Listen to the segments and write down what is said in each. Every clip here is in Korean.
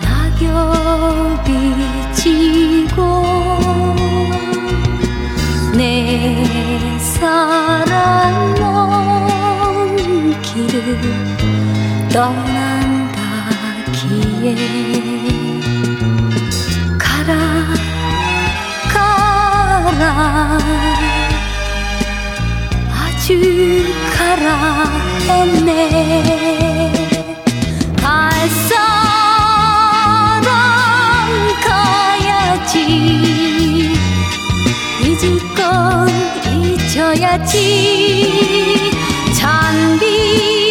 낙엽이 지고 내 사랑 먼 길을 떠난다기에 가라 가라. 아주 가라 했네. 갈 사람 가야지. 잊을 건 잊어야지. 잔비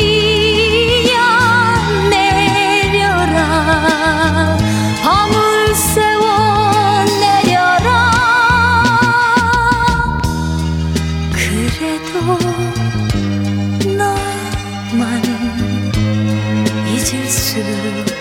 잊을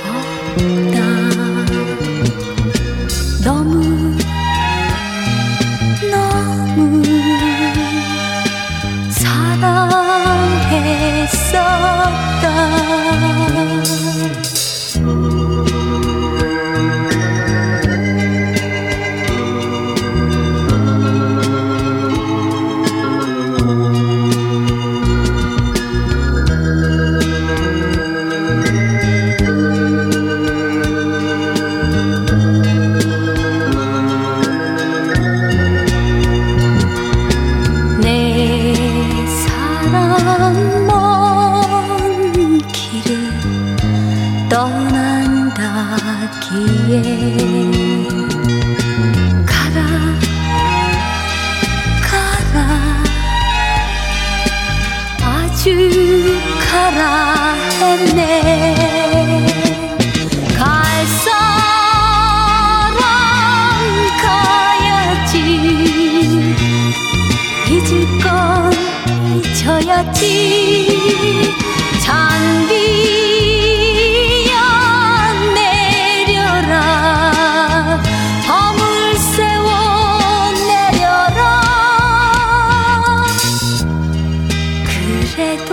사랑 먼 길을 떠난다기에 가라 가라. 아주 가라 했네 잊어야지. 잔비야 내려라. 밤을 새워 내려라. 그래도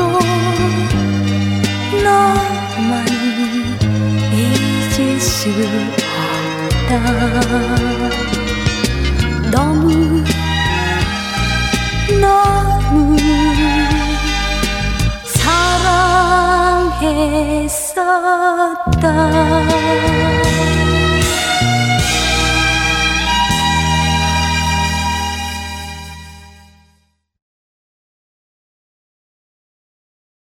너만 잊을 수 없다. 너무 너 무 사랑했었다